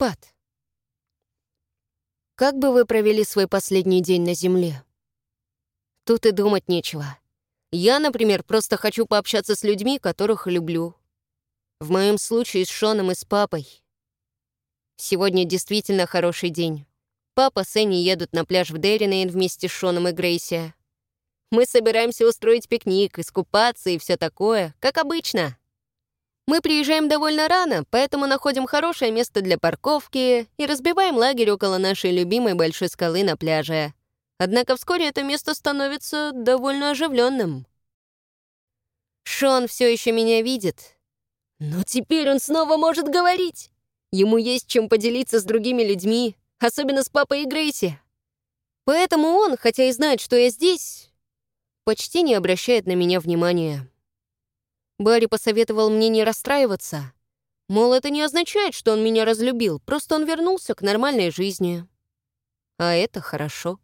Пат, как бы вы провели свой последний день на Земле? Тут и думать нечего. Я, например, просто хочу пообщаться с людьми, которых люблю. В моем случае с Шоном и с папой. Сегодня действительно хороший день. Папа с Энни едут на пляж в Деринейн вместе с Шоном и Грейси. Мы собираемся устроить пикник, искупаться и все такое, как обычно. Мы приезжаем довольно рано, поэтому находим хорошее место для парковки и разбиваем лагерь около нашей любимой большой скалы на пляже. Однако вскоре это место становится довольно оживленным. Шон все еще меня видит. Но теперь он снова может говорить. Ему есть чем поделиться с другими людьми, особенно с папой и Грейси. Поэтому он, хотя и знает, что я здесь, почти не обращает на меня внимания. Барри посоветовал мне не расстраиваться. Мол, это не означает, что он меня разлюбил, просто он вернулся к нормальной жизни. А это хорошо.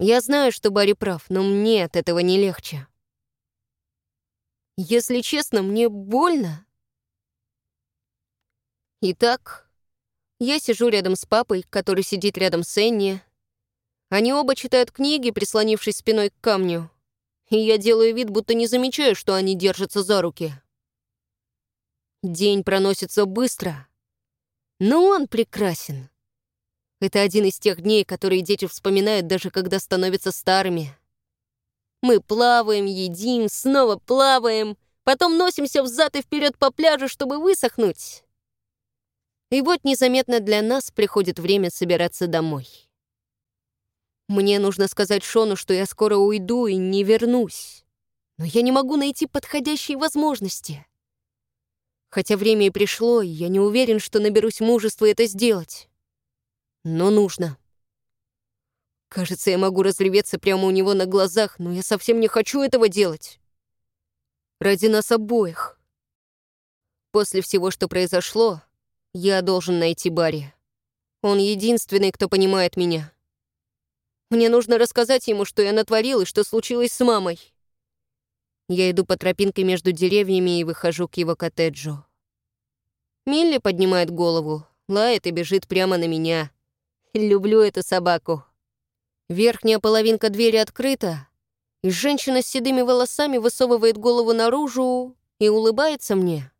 Я знаю, что Барри прав, но мне от этого не легче. Если честно, мне больно. Итак, я сижу рядом с папой, который сидит рядом с Энни. Они оба читают книги, прислонившись спиной к камню. И я делаю вид, будто не замечаю, что они держатся за руки. День проносится быстро, но он прекрасен. Это один из тех дней, которые дети вспоминают даже когда становятся старыми. Мы плаваем, едим, снова плаваем, потом носимся взад и вперед по пляжу, чтобы высохнуть. И вот незаметно для нас приходит время собираться домой. Мне нужно сказать Шону, что я скоро уйду и не вернусь. Но я не могу найти подходящие возможности. Хотя время и пришло, и я не уверен, что наберусь мужества это сделать но нужно. Кажется, я могу разреветься прямо у него на глазах, но я совсем не хочу этого делать. Ради нас обоих. После всего, что произошло, я должен найти Барри. Он единственный, кто понимает меня. Мне нужно рассказать ему, что я натворил и что случилось с мамой. Я иду по тропинке между деревьями и выхожу к его коттеджу. Милли поднимает голову, лает и бежит прямо на меня. Люблю эту собаку. Верхняя половинка двери открыта, и женщина с седыми волосами высовывает голову наружу и улыбается мне.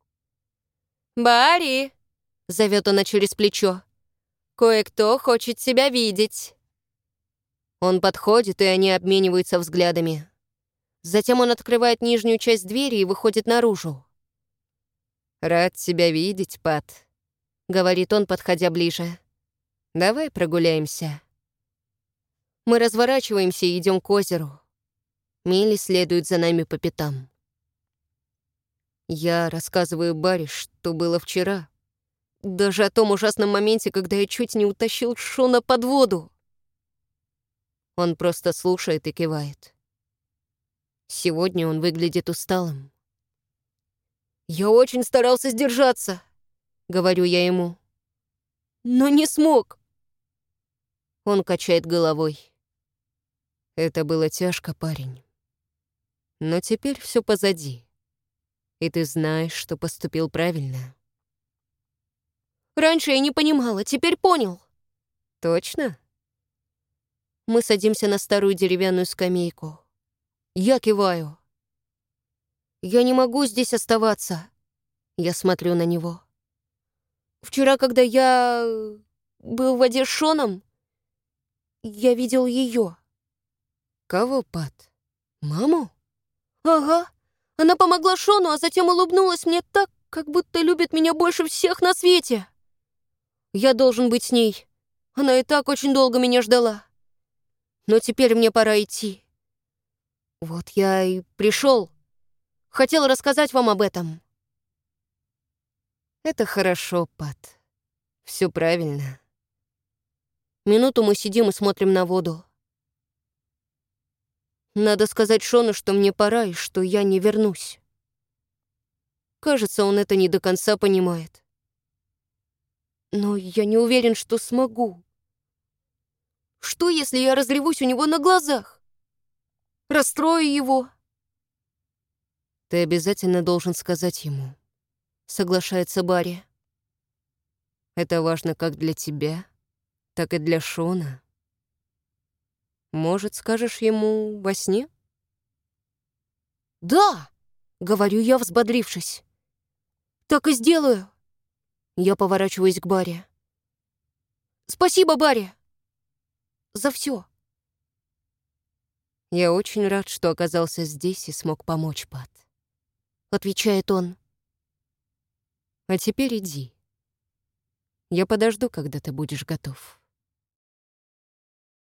«Барри!» — зовет она через плечо. «Кое-кто хочет себя видеть». Он подходит, и они обмениваются взглядами. Затем он открывает нижнюю часть двери и выходит наружу. «Рад тебя видеть, Пат», — говорит он, подходя ближе. Давай прогуляемся. Мы разворачиваемся и идем к озеру. Милли следует за нами по пятам. Я рассказываю Барри, что было вчера. Даже о том ужасном моменте, когда я чуть не утащил Шона под воду. Он просто слушает и кивает. Сегодня он выглядит усталым. «Я очень старался сдержаться», — говорю я ему. «Но не смог. Он качает головой. Это было тяжко, парень. Но теперь все позади. И ты знаешь, что поступил правильно. Раньше я не понимала, теперь понял. Точно? Мы садимся на старую деревянную скамейку. Я киваю. Я не могу здесь оставаться. Я смотрю на него. Вчера, когда я был в воде с Шоном, я видел ее. Кого, Пат? Маму? Ага. Она помогла Шону, а затем улыбнулась мне так, как будто любит меня больше всех на свете. Я должен быть с ней. Она и так очень долго меня ждала. Но теперь мне пора идти. Вот я и пришел. Хотел рассказать вам об этом. Это хорошо, Пат. Все правильно. Минуту мы сидим и смотрим на воду. Надо сказать Шону, что мне пора и что я не вернусь. Кажется, он это не до конца понимает. Но я не уверен, что смогу. Что, если я разревусь у него на глазах? Расстрою его? Ты обязательно должен сказать ему, соглашается Барри. Это важно как для тебя, так и для Шона. Может, скажешь ему во сне? «Да!» — говорю я, взбодрившись. «Так и сделаю!» Я поворачиваюсь к Барри. «Спасибо, Барри! За все!» «Я очень рад, что оказался здесь и смог помочь, Пат», — отвечает он. «А теперь иди. Я подожду, когда ты будешь готов».